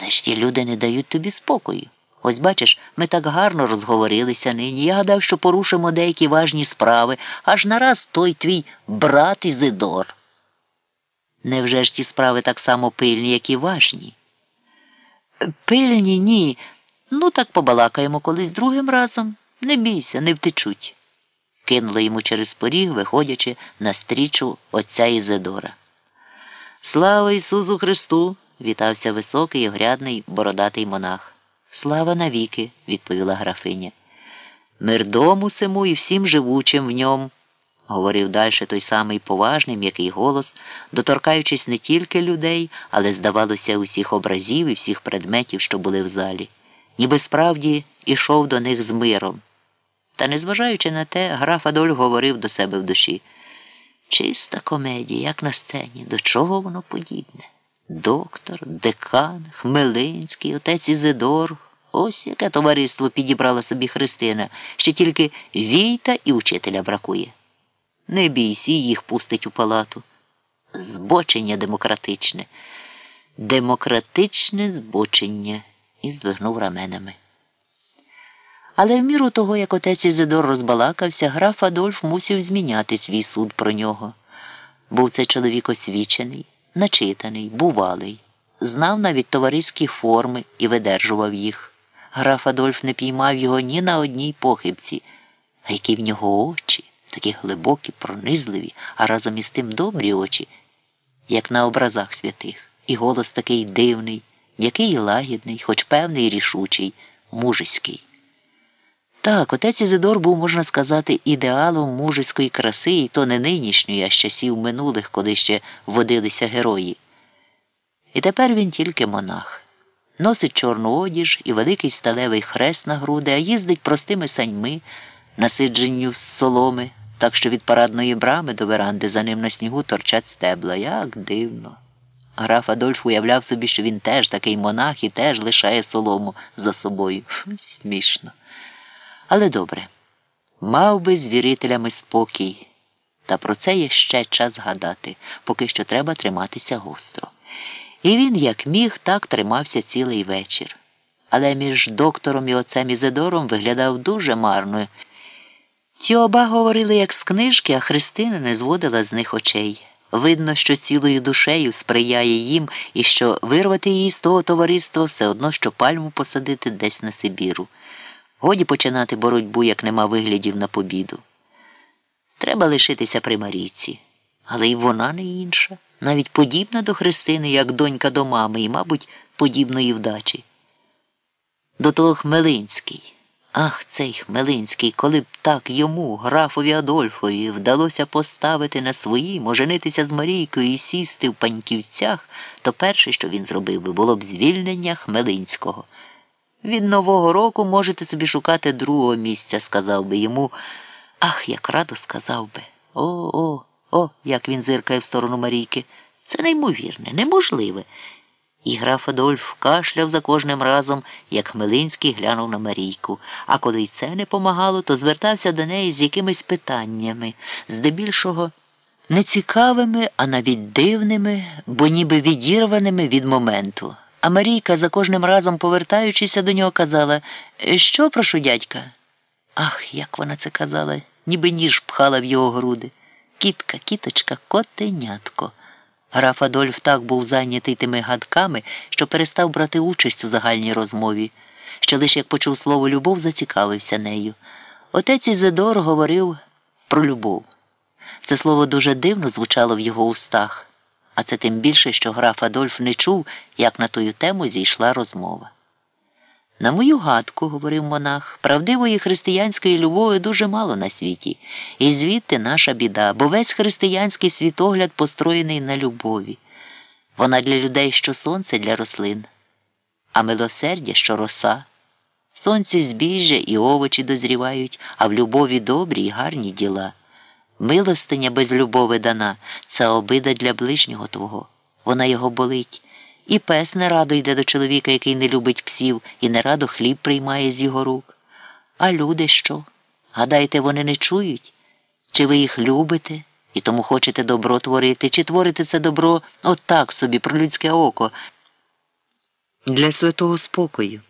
Але ж ті люди не дають тобі спокою. Ось бачиш, ми так гарно розговорилися нині. Я гадав, що порушимо деякі важні справи, аж нараз той твій брат Ізидор. Невже ж ті справи так само пильні, як і важні? Пильні ні. Ну, так побалакаємо колись другим разом. Не бійся, не втечуть. Кинула йому через поріг, виходячи на стрічу отця Ізидора. Слава Ісусу Христу! Вітався високий і грядний бородатий монах. Слава навіки, відповіла графиня. Мир дому сему і всім живучим в ньому, говорив далі той самий поважний м'який голос, доторкаючись не тільки людей, але, здавалося, усіх образів і всіх предметів, що були в залі, ніби справді ішов до них з миром. Та, незважаючи на те, граф Адоль говорив до себе в душі. Чиста комедія, як на сцені, до чого воно подібне? Доктор, декан, Хмелинський, отець Ізидор. Ось яке товариство підібрала собі Христина, ще тільки війта і учителя бракує. Не бійся, їх пустить у палату. Збочення демократичне, демократичне збочення, і здвигнув раменами. Але в міру того, як отець Ізидор розбалакався, граф Адольф мусив зміняти свій суд про нього. Був це чоловік освічений, начитаний, бувалий, знав навіть товариські форми і видержував їх. Граф Адольф не піймав його ні на одній похибці, а які в нього очі, такі глибокі, пронизливі, а разом із тим добрі очі, як на образах святих, і голос такий дивний, м'який і лагідний, хоч певний і рішучий, мужиський. Так, отець Ізидор був, можна сказати, ідеалом мужицької краси, і то не нинішньої, а з часів минулих, коли ще водилися герої. І тепер він тільки монах. Носить чорну одіж і великий сталевий хрест на груди, а їздить простими саньми, насидженню з соломи, так що від парадної брами до веранди за ним на снігу торчать стебла. Як дивно. Граф Адольф уявляв собі, що він теж такий монах і теж лишає солому за собою. Смішно. Але добре, мав би з вірителями спокій, та про це є ще час згадати, поки що треба триматися гостро. І він, як міг, так тримався цілий вечір. Але між доктором і отцем Ізидором виглядав дуже марно. Ті оба говорили, як з книжки, а Христина не зводила з них очей. Видно, що цілою душею сприяє їм і що вирвати її з того товариства все одно, що пальму посадити десь на Сибіру. Годі починати боротьбу, як нема виглядів на побіду. Треба лишитися при Марійці, але й вона не інша, навіть подібна до Христини, як донька до мами, і, мабуть, подібної вдачі. До того Хмелинський. Ах, цей Хмелинський, коли б так йому, графові Адольфові, вдалося поставити на своїм, оженитися з Марійкою і сісти в паньківцях, то перше, що він зробив би, було б звільнення Хмелинського. Від Нового року можете собі шукати другого місця, сказав би йому. Ах, як радо сказав би. О, о, о, як він зиркає в сторону Марійки. Це неймовірне, неможливе. І граф Адольф кашляв за кожним разом, як Хмелинський глянув на Марійку, а коли й це не помагало, то звертався до неї з якимись питаннями, здебільшого нецікавими, а навіть дивними, бо ніби відірваними від моменту. А Марійка, за кожним разом повертаючися до нього, казала Що, прошу дядька? Ах, як вона це казала, ніби ніж пхала в його груди. Кітка, кіточка, котенятко. Граф Адольф так був зайнятий тими гадками, що перестав брати участь у загальній розмові. Ще лише як почув слово любов, зацікавився нею. Отець Ізидор говорив про любов. Це слово дуже дивно звучало в його устах а це тим більше, що граф Адольф не чув, як на тую тему зійшла розмова. На мою гадку, говорив монах, правдивої християнської любові дуже мало на світі, і звідти наша біда, бо весь християнський світогляд построєний на любові. Вона для людей, що сонце для рослин, а милосердя, що роса. Сонці збіжжя і овочі дозрівають, а в любові добрі й гарні діла. Милостиня без любови дана це обида для ближнього твого. Вона його болить. І пес не радо йде до чоловіка, який не любить псів, і не радо хліб приймає з його рук. А люди що? Гадаєте, вони не чують? Чи ви їх любите і тому хочете добро творити, чи творите це добро от так собі, про людське око? для святого спокою.